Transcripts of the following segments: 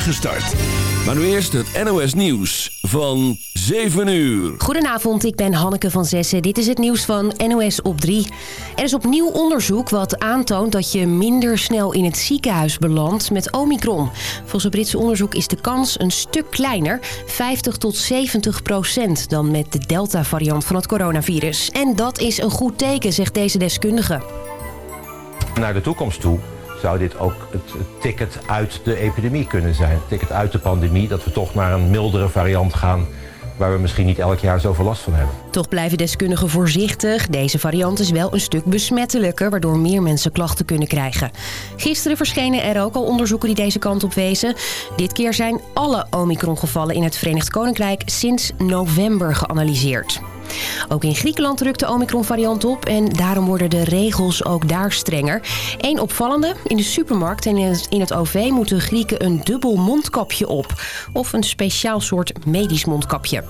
start. Maar nu eerst het NOS Nieuws van 7 uur. Goedenavond, ik ben Hanneke van Zessen. Dit is het nieuws van NOS op 3. Er is opnieuw onderzoek wat aantoont dat je minder snel in het ziekenhuis belandt met Omicron. Volgens het Britse onderzoek is de kans een stuk kleiner, 50 tot 70 procent, dan met de Delta-variant van het coronavirus. En dat is een goed teken, zegt deze deskundige. Naar de toekomst toe zou dit ook het ticket uit de epidemie kunnen zijn. Het ticket uit de pandemie, dat we toch naar een mildere variant gaan waar we misschien niet elk jaar zoveel last van hebben. Toch blijven deskundigen voorzichtig. Deze variant is wel een stuk besmettelijker... waardoor meer mensen klachten kunnen krijgen. Gisteren verschenen er ook al onderzoeken die deze kant op wezen. Dit keer zijn alle Omicron-gevallen in het Verenigd Koninkrijk... sinds november geanalyseerd. Ook in Griekenland drukt de Omicron-variant op en daarom worden de regels ook daar strenger. Eén opvallende, in de supermarkt en in het OV moeten Grieken een dubbel mondkapje op. Of een speciaal soort medisch mondkapje.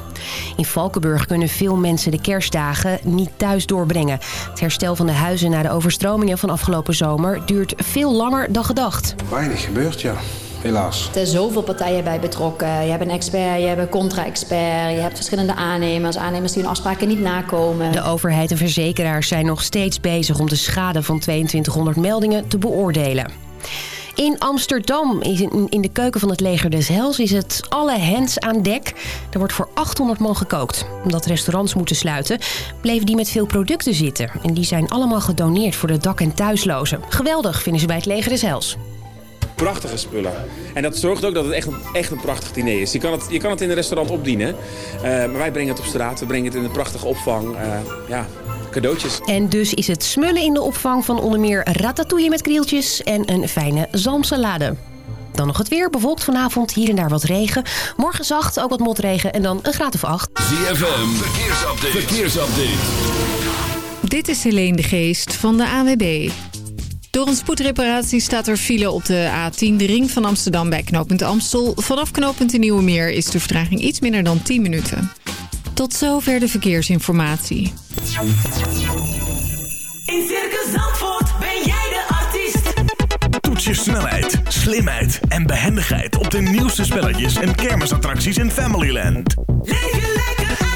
In Valkenburg kunnen veel mensen de kerstdagen niet thuis doorbrengen. Het herstel van de huizen na de overstromingen van afgelopen zomer duurt veel langer dan gedacht. Weinig gebeurt, ja helaas. Er zijn zoveel partijen bij betrokken. Je hebt een expert, je hebt een contra-expert, je hebt verschillende aannemers. Aannemers die hun afspraken niet nakomen. De overheid en verzekeraars zijn nog steeds bezig om de schade van 2200 meldingen te beoordelen. In Amsterdam, in de keuken van het leger des Hels, is het alle hens aan dek. Er wordt voor 800 man gekookt. Omdat restaurants moeten sluiten, bleven die met veel producten zitten. En die zijn allemaal gedoneerd voor de dak- en thuislozen. Geweldig, vinden ze bij het leger des Hels prachtige spullen. En dat zorgt ook dat het echt een, echt een prachtig diner is. Je kan het, je kan het in een restaurant opdienen. Uh, maar wij brengen het op straat. We brengen het in een prachtige opvang. Uh, ja, cadeautjes. En dus is het smullen in de opvang van onder meer ratatouille met krieltjes en een fijne zalmsalade. Dan nog het weer. Bewolkt vanavond, hier en daar wat regen. Morgen zacht, ook wat motregen en dan een graad of acht. ZFM, verkeersupdate. verkeersupdate. Dit is Helene de Geest van de AWB. Door een spoedreparatie staat er file op de A10, de ring van Amsterdam bij knooppunt Amstel. Vanaf knooppunt de Nieuwe Meer is de vertraging iets minder dan 10 minuten. Tot zover de verkeersinformatie. In Circus Zandvoort ben jij de artiest. Toets je snelheid, slimheid en behendigheid op de nieuwste spelletjes en kermisattracties in Familyland. Leef je lekker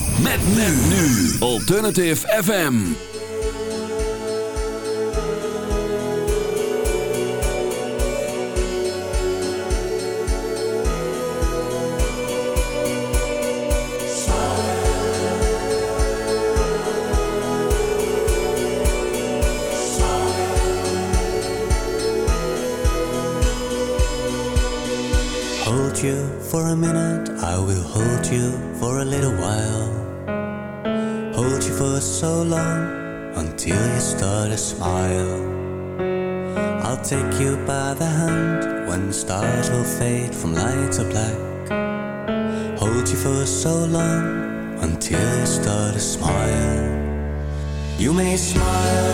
Met nu. Alternative FM. Hold you for a minute, I will hold you for a little while. Until you start to smile. I'll take you by the hand when stars will fade from light to black. Hold you for so long until you start to smile. You may smile,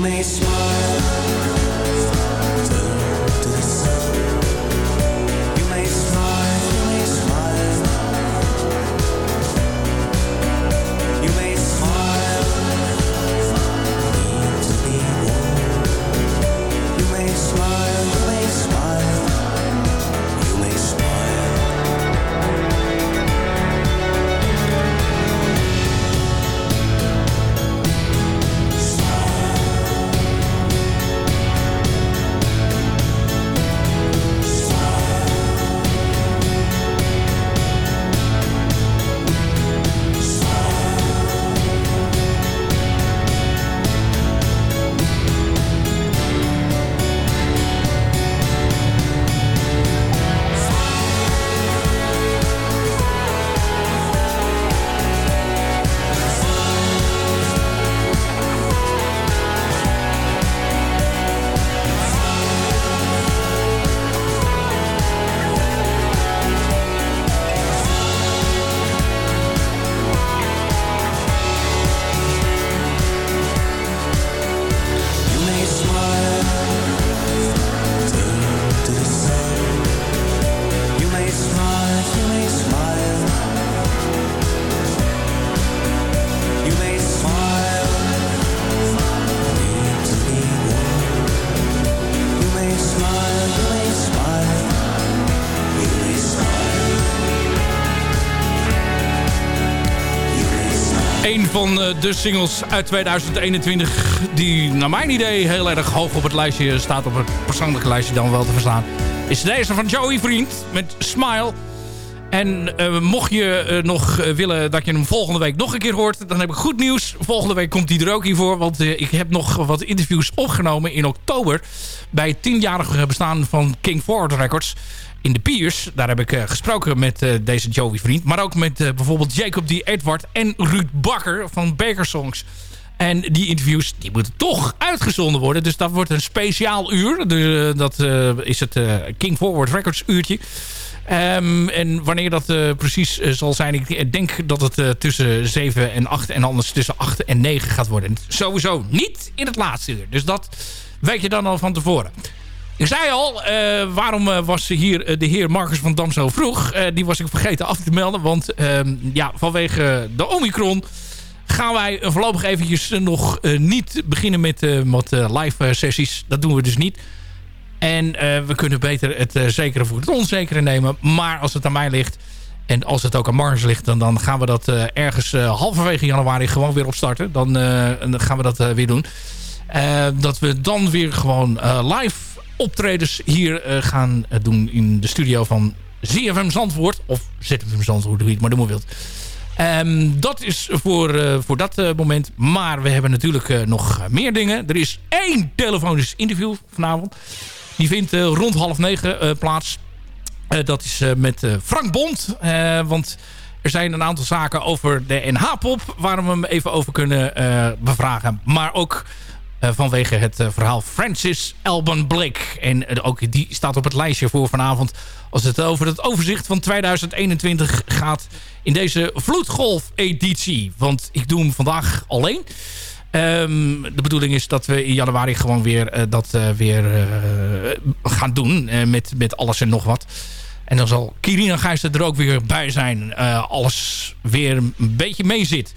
may smile, van eh, de singles uit 2021 die naar mijn idee heel erg hoog op het lijstje staat. Op het persoonlijke lijstje dan wel te verstaan. Is deze van Joey Vriend met Smile. En eh, mocht je eh, nog eh, willen dat je hem volgende week nog een keer hoort... dan heb ik goed nieuws. Volgende week komt hij er ook hiervoor. Want ik heb nog wat interviews opgenomen in oktober... bij het tienjarige bestaan van King Forward Records in de Piers. Daar heb ik gesproken met deze Joey Vriend. Maar ook met bijvoorbeeld Jacob D. Edward en Ruud Bakker van Baker Songs. En die interviews die moeten toch uitgezonden worden. Dus dat wordt een speciaal uur. Dat is het King Forward Records uurtje. Ehm, en wanneer dat eh, precies eh, zal zijn... ik denk dat het eh, tussen 7 en 8 en anders tussen 8 en 9 gaat worden. Sowieso niet in het laatste uur. Dus dat weet je dan al van tevoren. Ik zei al, eh, waarom eh, was hier eh, de heer Marcus van Dam zo vroeg? Eh, die was ik vergeten af te melden. Want ehm, ja, vanwege de Omicron gaan wij voorlopig eventjes nog eh, niet beginnen met eh, wat eh, live eh, sessies. Dat doen we dus niet. En eh, we kunnen beter het eh, zekere voor het onzekere nemen. Maar als het aan mij ligt... en als het ook aan Marcus ligt... dan, dan gaan we dat eh, ergens halverwege januari gewoon weer opstarten. Dan, dan gaan we dat weer doen. Dat we dan weer gewoon live optredens hier gaan doen... in de studio van ZFM Zandvoort. Of ZFM Zandvoort, hoe je het maar doen wilt. Ehm, dat is voor, voor dat moment. Maar we hebben natuurlijk nog meer dingen. Er is één telefonisch interview vanavond. Die vindt eh, rond half negen eh, plaats. Eh, dat is met Frank Bond. Want er zijn een aantal zaken over de NH-pop... waar we hem even over kunnen bevragen. Maar ook vanwege het verhaal Francis Alban Blake. En ook die staat op het lijstje voor vanavond... als het over het overzicht van 2021 gaat... in deze vloedgolf-editie. Want ik doe hem vandaag alleen... Ehm, de bedoeling is dat we in januari gewoon weer eh, dat eh, weer eh, gaan doen. met, met alles en nog wat. En dan zal Kirina Gijs er ook weer bij zijn. alles weer een beetje mee zit.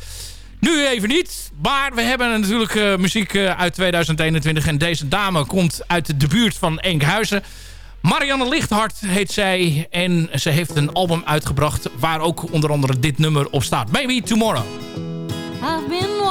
Nu even niet. Maar we hebben natuurlijk muziek uit 2021. En deze dame komt uit de buurt van Enkhuizen. Marianne Lichthart heet zij. En ze heeft een album uitgebracht waar ook onder andere dit nummer op staat. Maybe Tomorrow. I've been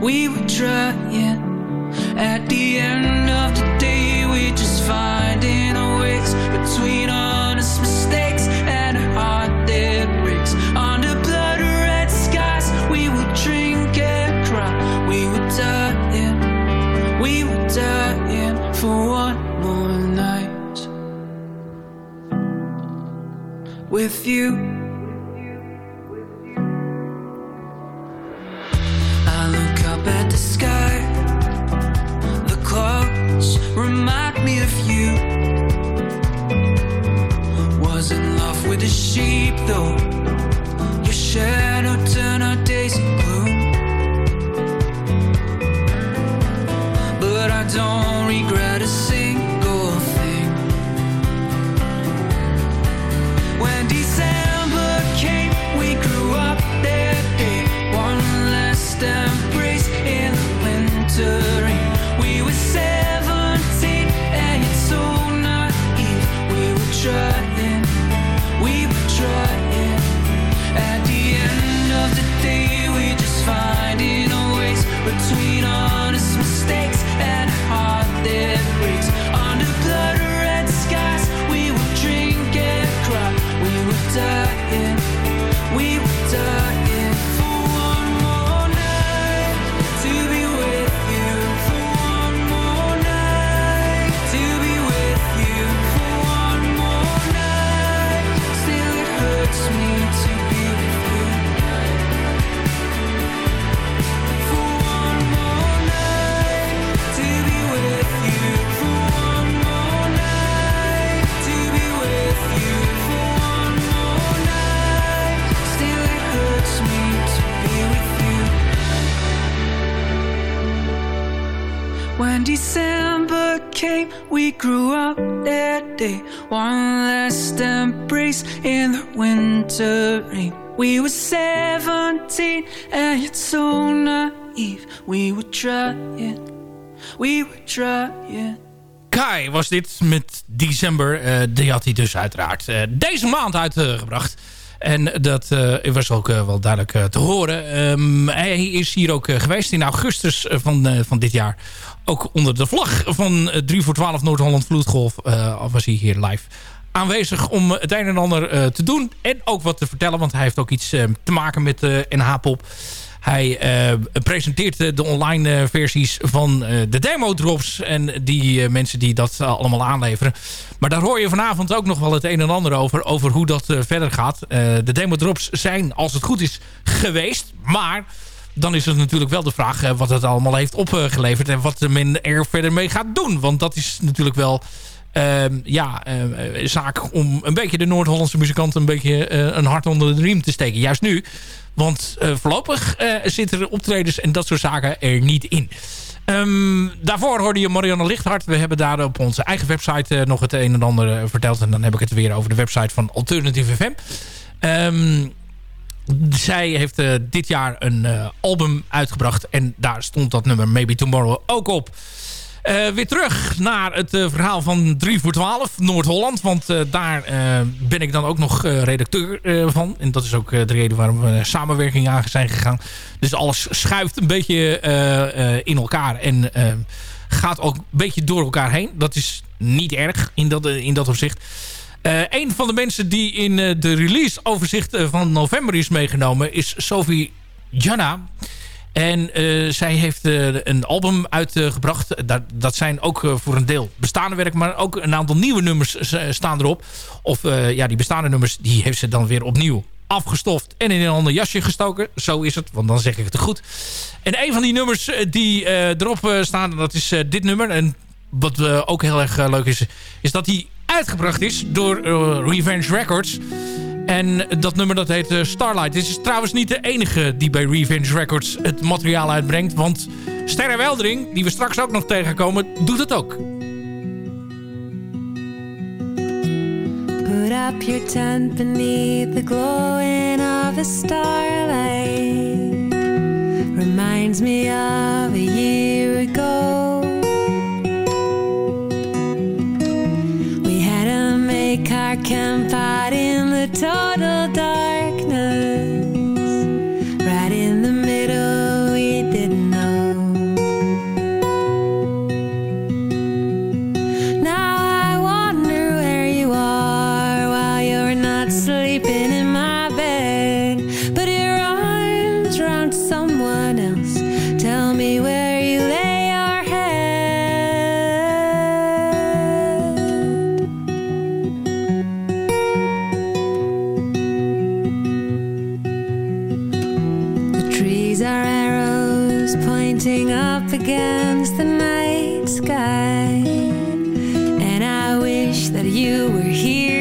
we were trying. At the end of the day, we just finding our ways between honest mistakes and a heart that breaks. Under blood red skies, we would drink and cry. We were dying, we were dying for one more night with you. sheep, though you share. We grew up that day. One last embrace in the winter rain. We were 17 and yet so naive. We were trying, we were trying. Kai was dit met December. Eh, die had hij dus uiteraard eh, deze maand uitgebracht. En dat eh, was ook eh, wel duidelijk te horen. Ehm, hij is hier ook geweest in augustus van, van dit jaar. Ook onder de vlag van eh, 3 voor 12 Noord-Holland Vloedgolf eh, was hij hier live aanwezig om het een en ander eh, te doen. En ook wat te vertellen, want hij heeft ook iets eh, te maken met NH-pop. Hij eh, presenteert eh, de online eh, versies van eh, de demo drops. En die eh, mensen die dat eh, allemaal aanleveren. Maar daar hoor je vanavond ook nog wel het een en ander over. Over hoe dat eh, verder gaat. Eh, de demo drops zijn, als het goed is, geweest. Maar dan is het natuurlijk wel de vraag eh, wat het allemaal heeft opgeleverd. En wat men er verder mee gaat doen. Want dat is natuurlijk wel ehm, ja, eh, zaak om een beetje de Noord-Hollandse muzikanten een beetje eh, een hart onder de riem te steken. Juist nu. Want voorlopig zitten er optredens en dat soort zaken er niet in. Ehm, daarvoor hoorde je Marianne Lichthart. We hebben daar op onze eigen website nog het een en ander verteld. En dan heb ik het weer over de website van Alternative FM. Ehm, zij heeft eh, dit jaar een eh, album uitgebracht. En daar stond dat nummer Maybe Tomorrow ook op. Eh, weer terug naar het verhaal van 3 voor 12, Noord-Holland. Want daar ben ik dan ook nog redacteur van. En dat is ook de reden waarom we samenwerking aan zijn gegaan. Dus alles schuift een beetje in elkaar. En gaat ook een beetje door elkaar heen. Dat is niet erg in dat, in dat opzicht. Eh, een van de mensen die in eh, de release-overzicht eh, van november is meegenomen... is Sophie Janna. En zij heeft een album uitgebracht. dat, dat zijn ook voor een deel bestaande werk... maar ook een aantal nieuwe nummers staan erop. Of ja, die bestaande nummers die heeft ze dan weer opnieuw afgestoft... en in een ander jasje gestoken. Zo is het, want dan zeg ik het goed. En een van die nummers die erop staan... dat is dit nummer. En wat ook heel erg leuk is... is dat die uitgebracht is door eh, Revenge Records... En dat nummer dat heet eh, Starlight. Dit is trouwens niet de enige die bij Revenge Records het materiaal uitbrengt. Want Sterre Weldering, die we straks ook nog tegenkomen, doet het ook. Put up your tent beneath the glowing of the starlight. Reminds me of a year ago. Make our camp out in the total against the night sky. And I wish that you were here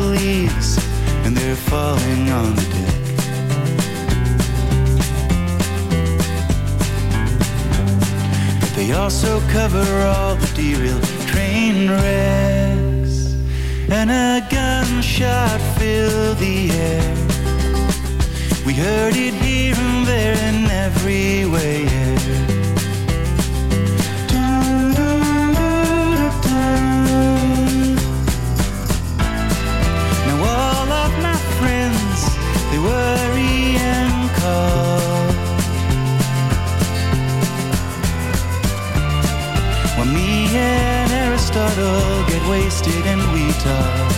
the leaves, and they're falling on the deck. But they also cover all the derailed train wrecks. And a gunshot filled the air. We heard it here and there and everywhere. Aristotle get wasted and we talk.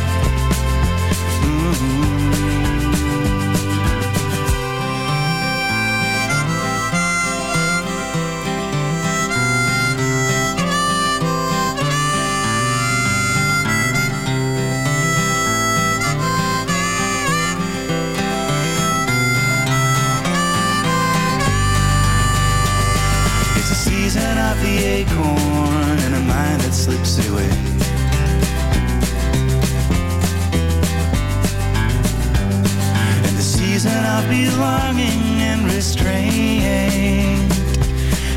Belonging and restraint.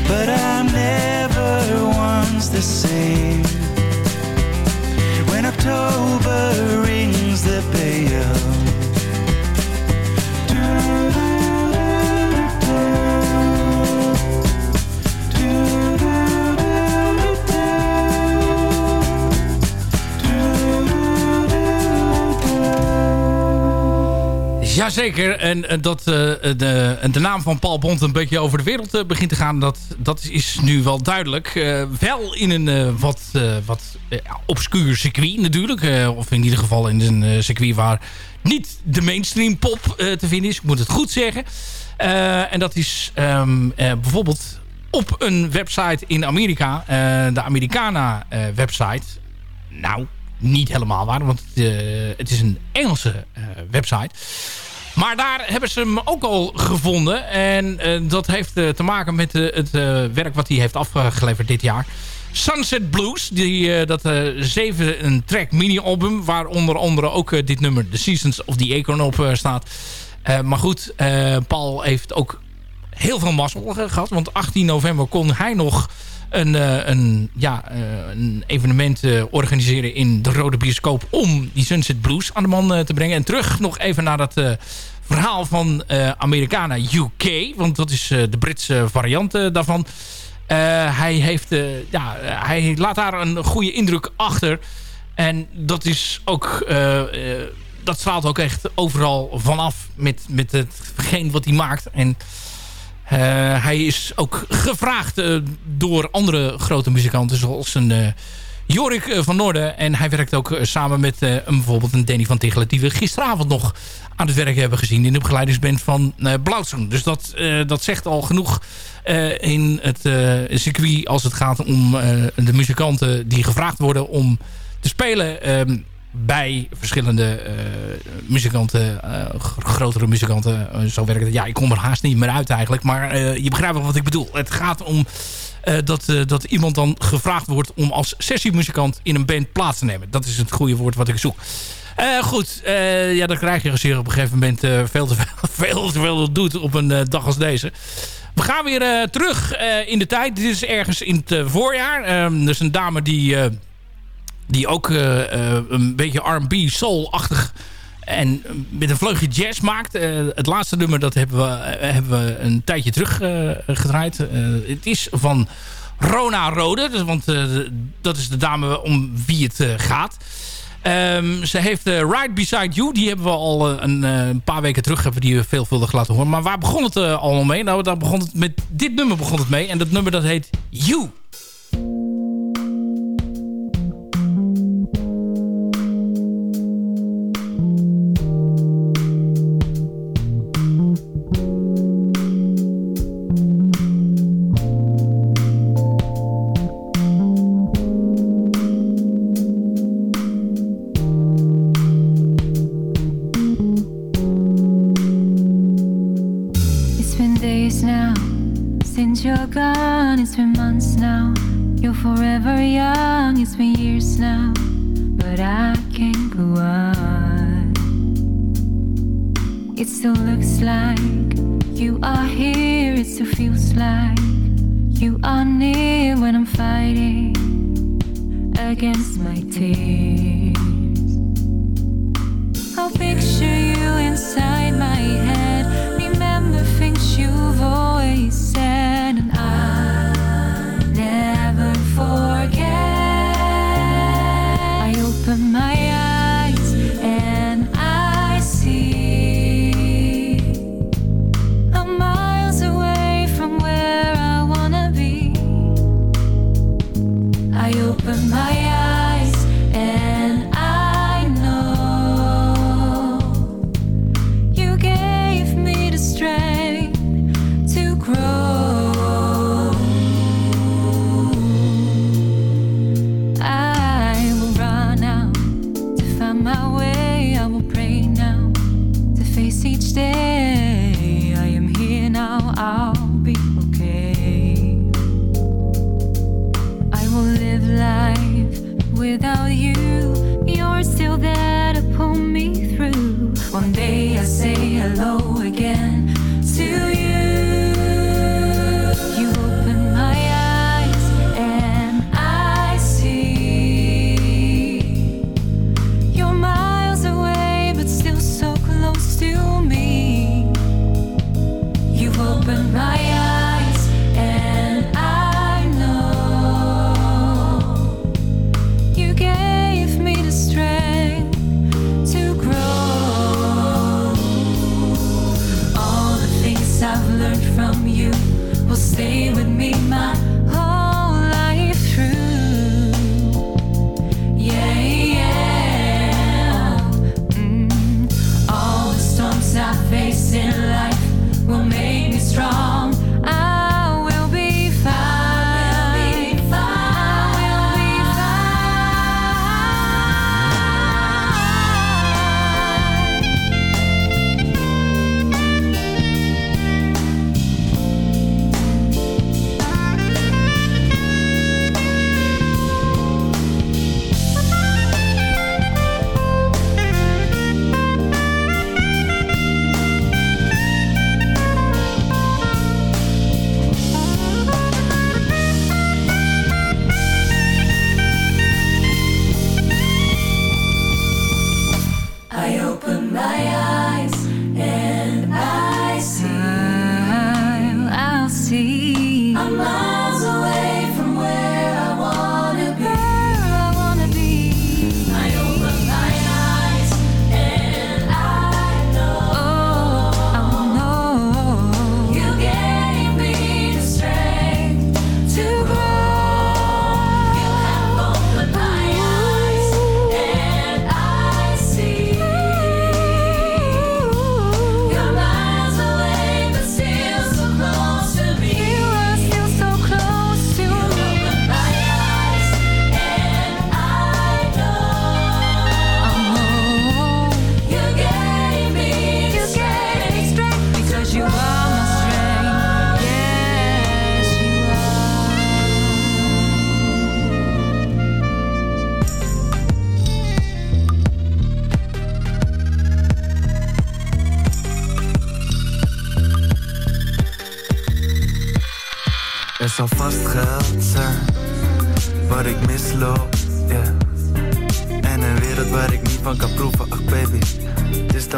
But I'm never once the same. When October rings the bell. Jazeker, en eh, dat eh, de, en de naam van Paul Bond een beetje over de wereld eh, begint te gaan... dat, dat is nu wel duidelijk. Wel in een wat, wat obscuur circuit natuurlijk. of in ieder geval in een circuit waar niet de mainstream pop te vinden is. Ik moet het goed zeggen. En dat is ehm, eh, bijvoorbeeld op een website in Amerika. de Americana eh, website. Nou, niet helemaal waar, want eh, het is een Engelse website. Maar daar hebben ze hem ook al gevonden. En eh, dat heeft eh, te maken met eh, het werk wat hij heeft afgeleverd dit jaar. Sunset Blues, die, dat eh, zeven een track mini-album... waar onder andere ook dit nummer The Seasons of the Acorn op staat. Maar goed, Paul heeft ook heel veel mazzel eh, gehad. Want 18 november kon hij nog een, eh, een, ja, eh, een evenement eh, organiseren in de Rode Bioscoop... om die Sunset Blues aan de man te brengen. En terug nog even naar dat verhaal van Americana UK. Want dat is de Britse variant daarvan. Hij, heeft, ja, hij laat daar een goede indruk achter. En dat is ook... dat straalt ook echt overal vanaf met, met hetgeen wat hij maakt. En hij is ook gevraagd eh, door andere grote muzikanten... zoals een eh, Jorik eh, van Noorden. En hij werkt ook eh, samen met eh, een, bijvoorbeeld een Danny van Tichelen... die we gisteravond nog aan het werk hebben gezien... in de begeleidingsband van uh. Dus dat, eh, dat zegt al genoeg eh, in het eh, circuit... als het gaat om eh, de muzikanten die gevraagd worden om te spelen... ehm, bij verschillende eh, muzikanten, eh, gr- grotere muzikanten. eh, zo werkt het. Ja, ik kom er haast niet meer uit eigenlijk. Maar je begrijpt wel wat ik bedoel. Het gaat om dat, dat iemand dan gevraagd wordt om als sessiemuzikant in een band plaats te nemen. Dat is het goede woord wat ik zoek. Goed, ja, dan krijg je als op een gegeven moment veel, te veel, veel te veel doet op een dag als deze. We gaan weer terug in de tijd. Dit is ergens in het voorjaar. Ehm er is een dame die, die ook eh, eh, een beetje R&B, soul-achtig en met een vleugje jazz maakt. Eh, het laatste nummer dat hebben we, hebben we een tijdje terug gedraaid. Het is van Rona Rode. Dus, want dat is de dame om wie het gaat. Ehm, ze heeft Right Beside You. Die hebben we al een, paar weken terug hebben we die veelvuldig laten horen. Maar waar begon het allemaal mee? Nou, daar begon het met dit nummer begon het mee. En dat nummer dat heet You. Tears.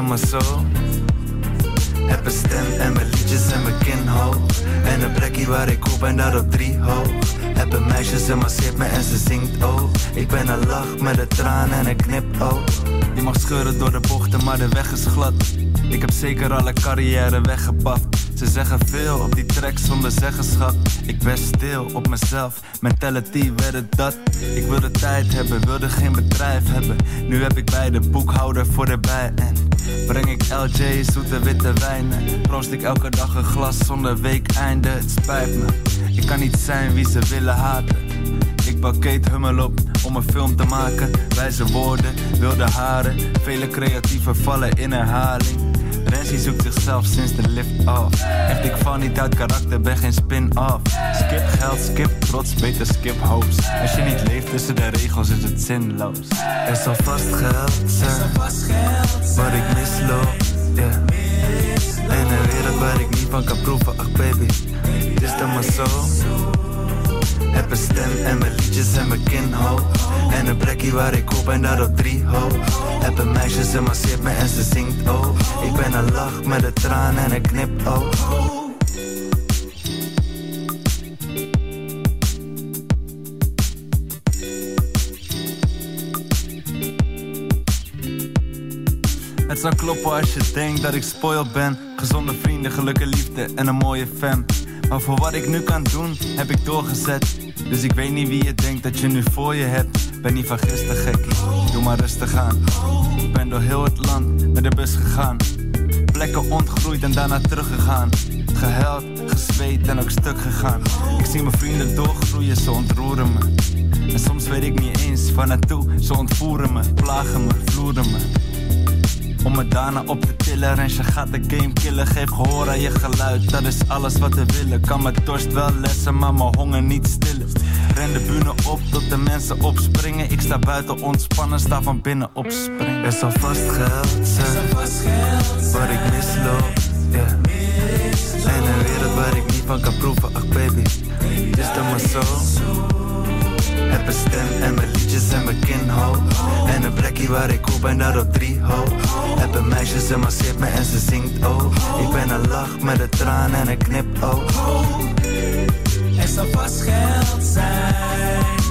Maar zo Heb een stem en mijn liedjes en mijn kin En een plekje waar ik op en daar op drie hoog Heb een meisje, ze masseert me en ze zingt ook Ik ben een lach met een traan en een knip ook Je mag scheuren door de bochten, maar de weg is glad. Ik heb zeker alle carrière weggepakt ze zeggen veel op die track zonder zeggenschap. Ik ben stil op mezelf, mentality werd het dat. Ik wilde tijd hebben, wilde geen bedrijf hebben. Nu heb ik bij de boekhouder voor erbij En breng ik LJ zoete witte wijnen. Proost ik elke dag een glas zonder weekeinde. Het spijt me, ik kan niet zijn wie ze willen haten. Ik bak Hummel op om een film te maken. Wijze woorden, wilde haren. Vele creatieven vallen in herhaling Renzi zoekt zichzelf sinds de lift off Echt ik val niet uit karakter, ben geen spin-off. Skip geld, skip trots, beter skip host Als je niet leeft tussen de regels is het zinloos. Er zal vast geld zijn Wat ik misloop, yeah. En een wereld waar ik niet van kan proeven, ach baby. Het is dan maar zo heb een stem en mijn liedjes en mijn kin hoog En een plekje waar ik op en daar op drie hoog Heb een meisje, ze masseert me en ze zingt oh. Ik ben een lach met een traan en een knip oh. Het zou kloppen als je denkt dat ik spoiled ben. Gezonde vrienden, gelukkige liefde en een mooie fam Maar voor wat ik nu kan doen, heb ik doorgezet. Dus ik weet niet wie je denkt dat je nu voor je hebt. Ben niet van gisteren gekkie, doe maar rustig aan. Ik ben door heel het land met de bus gegaan. Plekken ontgroeid en daarna teruggegaan. Gehuild, gezweet en ook stuk gegaan. Ik zie mijn vrienden doorgroeien, ze ontroeren me. En soms weet ik niet eens waar naartoe Ze ontvoeren me, plagen me, vloeren me om me daarna op te tillen En je gaat de game killen. Geef gehoor aan je geluid Dat is alles wat we willen. Kan mijn dorst wel lessen Maar mijn honger niet stillen. Ren de bühne op tot de mensen opspringen. Ik sta buiten ontspannen Sta van binnen op springen Er zal vast geld zijn Wat ik misloop yeah. En een wereld waar ik niet van kan proeven Ach baby, is dan maar zo heb een stem en mijn liedjes en mijn kin hoog En een plekje waar ik op en daar op drie hoog Heb een meisje, ze masseert me en ze zingt oh. Ik ben een lach met een traan en een knip oh. Er zal vast geld zijn.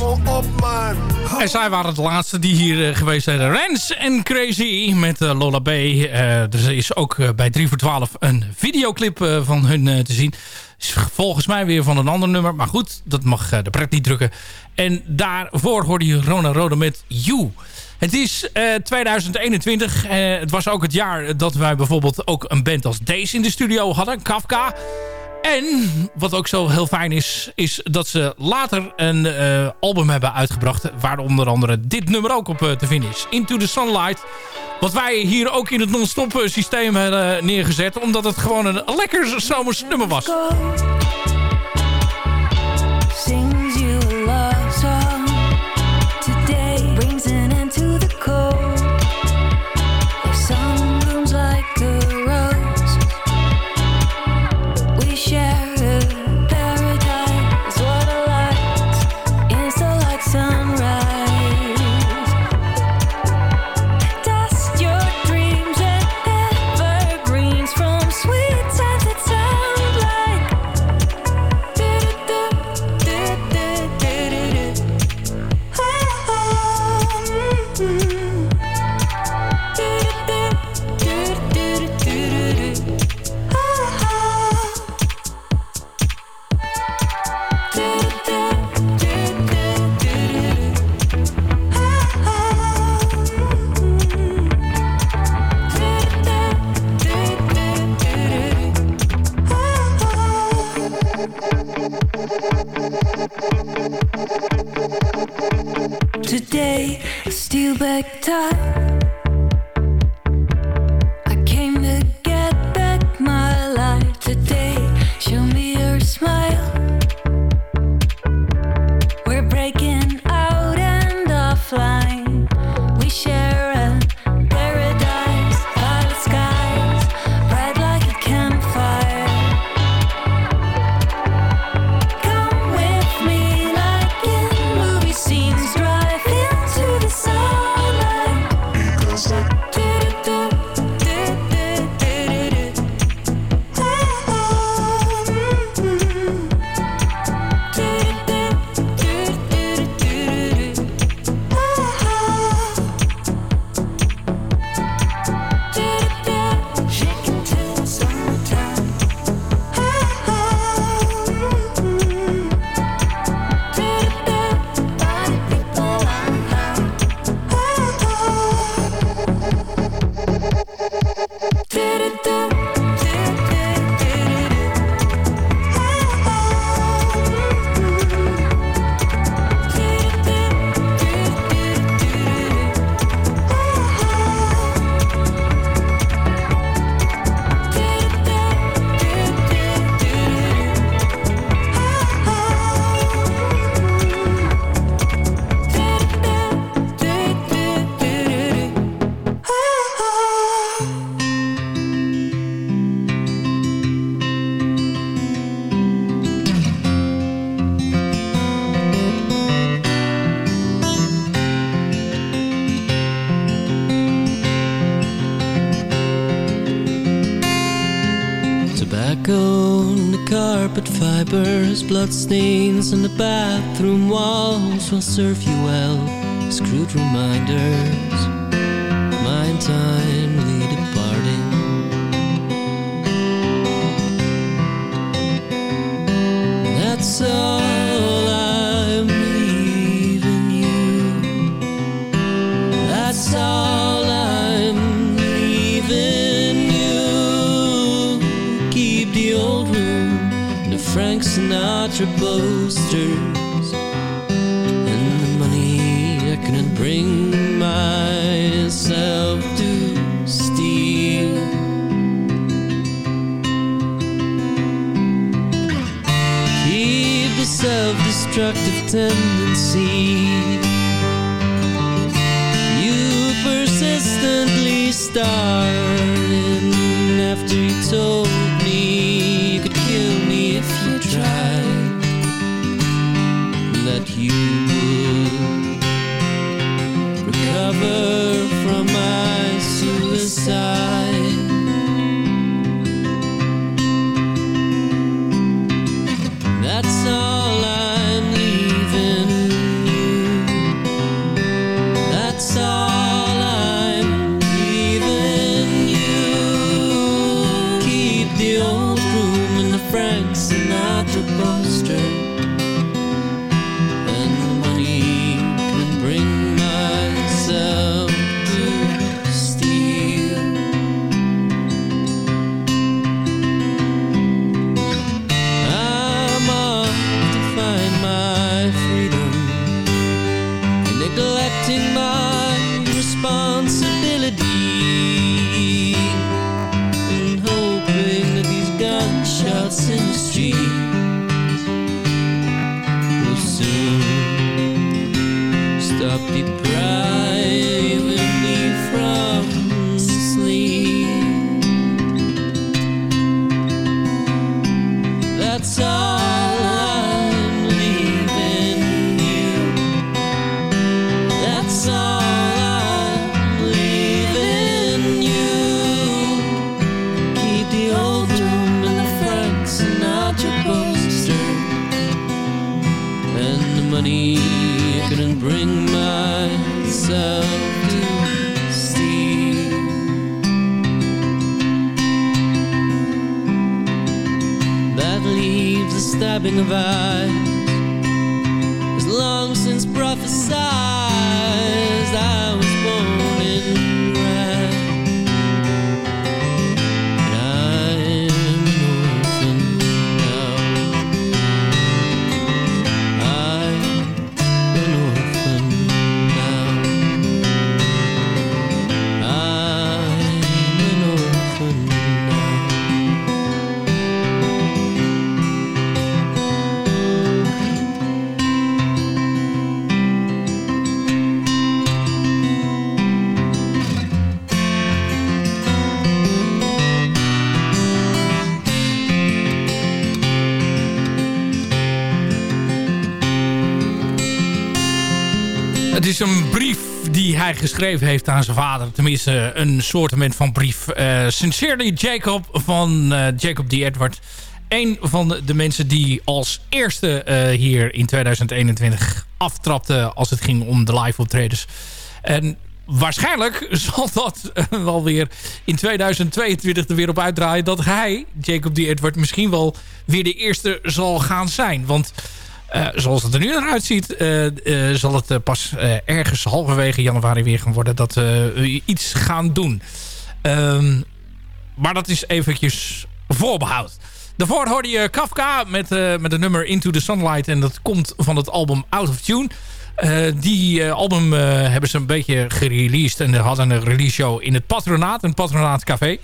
Op. En zij waren de laatste die hier eh, geweest zijn. Rens en Crazy met eh, Lola B. Eh, er is ook bij 3 voor 12 een videoclip van hun te zien. Is volgens mij weer van een ander nummer. Maar goed, dat mag de pret niet drukken. En daarvoor hoorde je Rona Rode met You. Het is eh, 2021. Eh, het was ook het jaar dat wij bijvoorbeeld ook een band als deze in de studio hadden. Kafka. En wat ook zo heel fijn is, is dat ze later een eh, album hebben uitgebracht. Waar onder andere dit nummer ook op eh, te vinden is. Into the Sunlight. Wat wij hier ook in het non-stop eh, systeem hebben neergezet. Omdat het gewoon een lekker zomers nummer was. Bloodstains on the bathroom walls will serve you well crude reminders. of My Sinatra posters and the money I couldn't bring myself to steal. Keep the self-destructive tendency geschreven heeft aan zijn vader. Tenminste, een soortement van brief. Eh, Sincerely Jacob van eh, Jacob D. Edward. Een van de mensen die als eerste eh, hier in 2021 aftrapte... als het ging om de live optredens. En waarschijnlijk zal dat wel weer in 2022 er weer op uitdraaien... dat hij, Jacob D. Edward, misschien wel weer de eerste zal gaan zijn. Want... Eh, zoals het er nu naar uitziet, eh, eh, zal het pas ergens halverwege januari weer gaan worden dat we iets gaan doen. Ehm, maar dat is eventjes voorbehoud. Daarvoor hoorde je Kafka met, met de nummer Into the Sunlight. En dat komt van het album Out of Tune. Die album hebben ze een beetje gereleased. En hadden een release show in het Patronaat. Een Patronaat Café.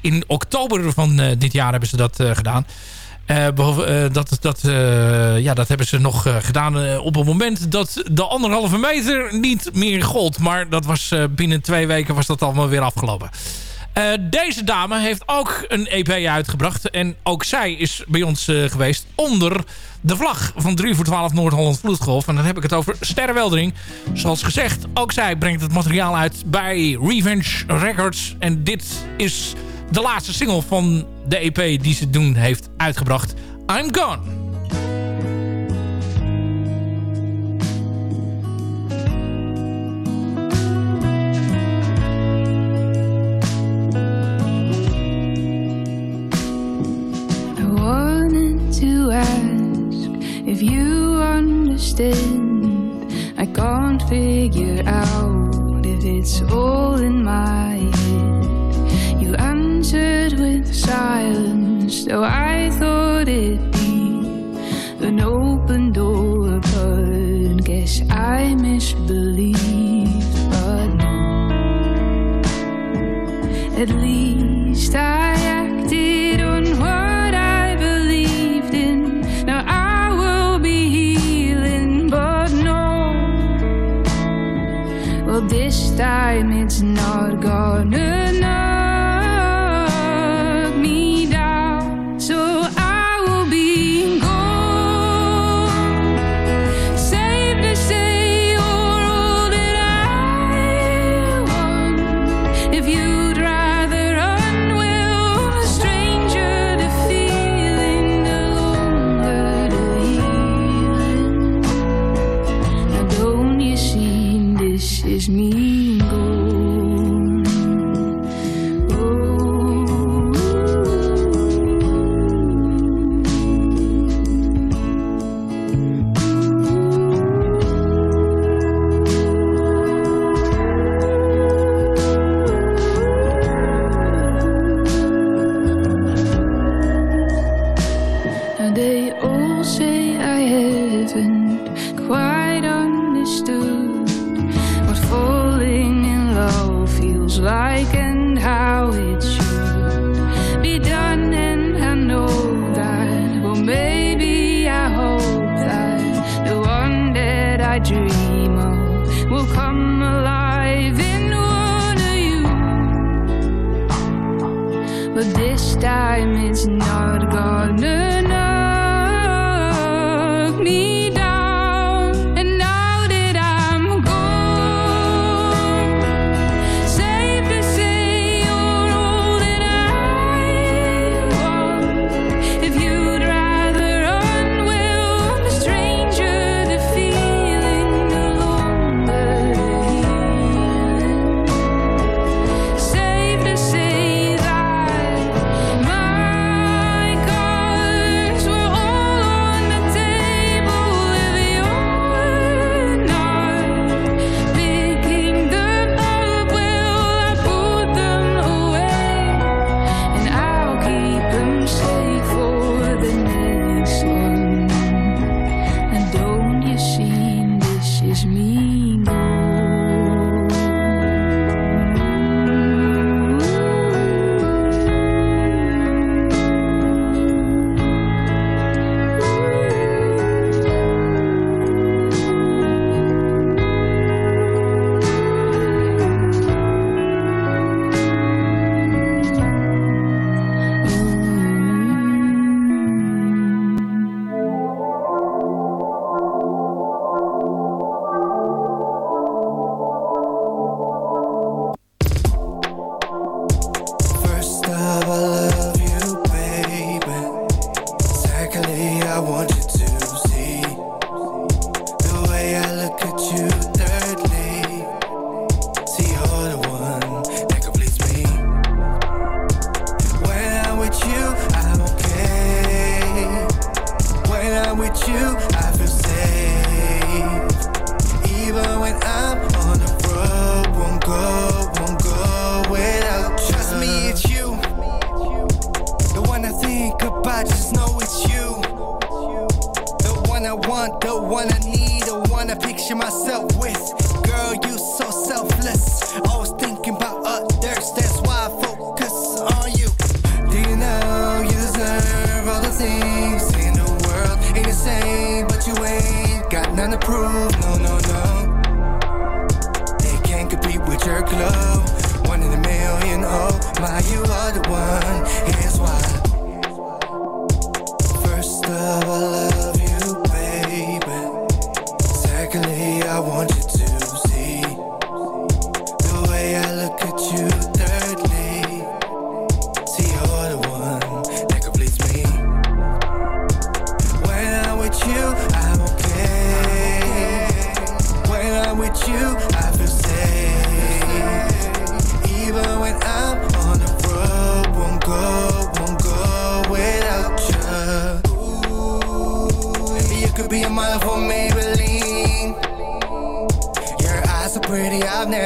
In oktober van dit jaar hebben ze dat gedaan. Eh, dat, dat, eh, ja, dat hebben ze nog gedaan op het moment dat de anderhalve meter niet meer gold. Maar dat was binnen twee weken was dat allemaal weer afgelopen. Deze dame heeft ook een EP uitgebracht. En ook zij is bij ons geweest onder de vlag van 3 voor 12 Noord-Holland Vloedgolf. En dan heb ik het over Sterrenweldering. Zoals gezegd, ook zij brengt het materiaal uit bij Revenge Records. En dit is de laatste single van de EP die ze doen heeft uitgebracht. I'm Gone. if you understand. I can't figure out if it's all in my head. with silence, though I thought it'd be an open door, but guess I misbelieved. But no, at least I acted on what I believed in. Now I will be healing, but no, well, this time it's not gonna.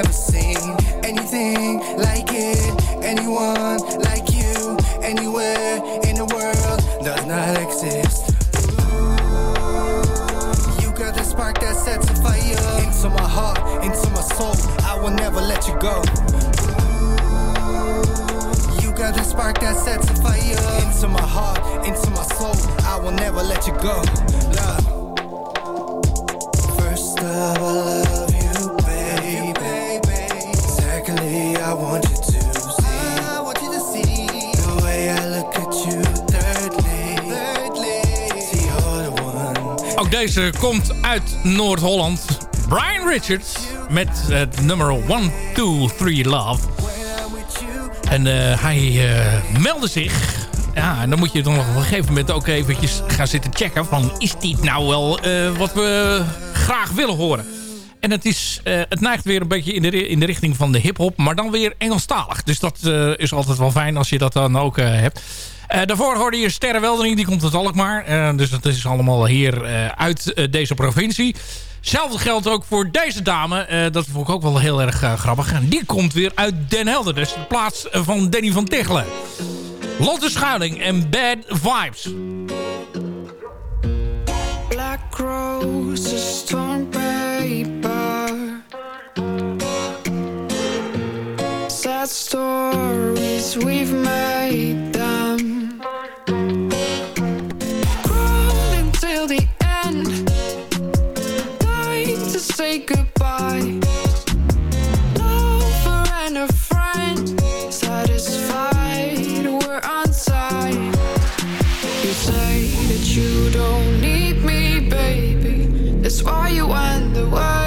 Never seen anything like it. Anyone like you, anywhere in the world, does not exist. You got the spark that sets a fire into my heart, into my soul. I will never let you go. You got the spark that sets a fire into my heart, into my soul. I will never let you go. Love. First of all, I love Deze komt uit Noord-Holland. Brian Richards met het nummer 1, 2, 3 Love. En eh, hij eh, meldde zich. Ja, en dan moet je dan op een gegeven moment ook eventjes gaan zitten checken... van is dit nou wel eh, wat we graag willen horen? En het, is, eh, het neigt weer een beetje in de, in de richting van de hip-hop, maar dan weer Engelstalig. Dus dat eh, is altijd wel fijn als je dat dan ook eh, hebt. Eh, daarvoor hoorde je Sterre Weldering, die komt uit Alkmaar. Eh, dus dat is allemaal hier eh, uit deze provincie. Hetzelfde geldt ook voor deze dame. Dat vond ik ook wel heel erg grappig. En die komt weer uit Den Helder. Dus de plaats van Danny van Tichelen. Lotte Schuiling en Bad Vibes. Black roses torn paper Sad stories we've made that you don't need me, baby. That's why you went the Since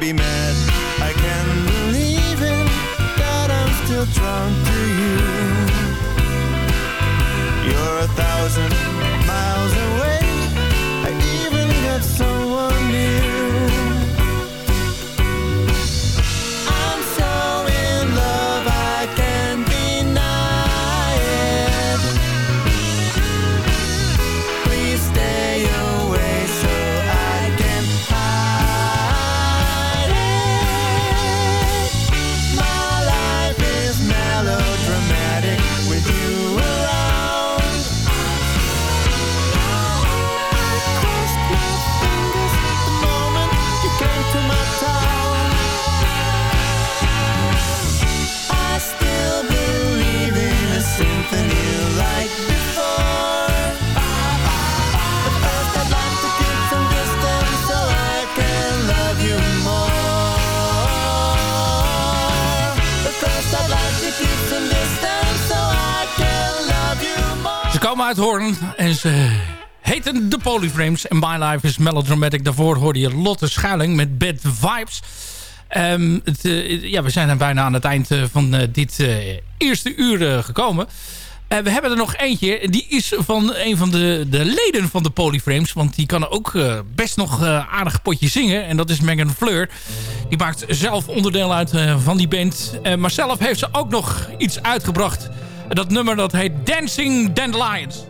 be mad. I can't believe it that I'm still drawn to you. You're a thousand miles away. More. Ze komen uit Hoorn en ze heten de Polyframes. En My Life is Melodramatic. Daarvoor hoorde je Lotte Schuiling met Bad Vibes. Ehm, eh, ja, we zijn bijna aan het eind eh, van eh, dit eerste uur gekomen. We hebben er nog eentje. Die is van een van de, de leden van de Polyframes. Want die kan ook best nog aardig potje zingen. En dat is Megan Fleur. Die maakt zelf onderdeel uit van die band. Maar zelf heeft ze ook nog iets uitgebracht. En dat nummer dat heet Dancing Dandelions.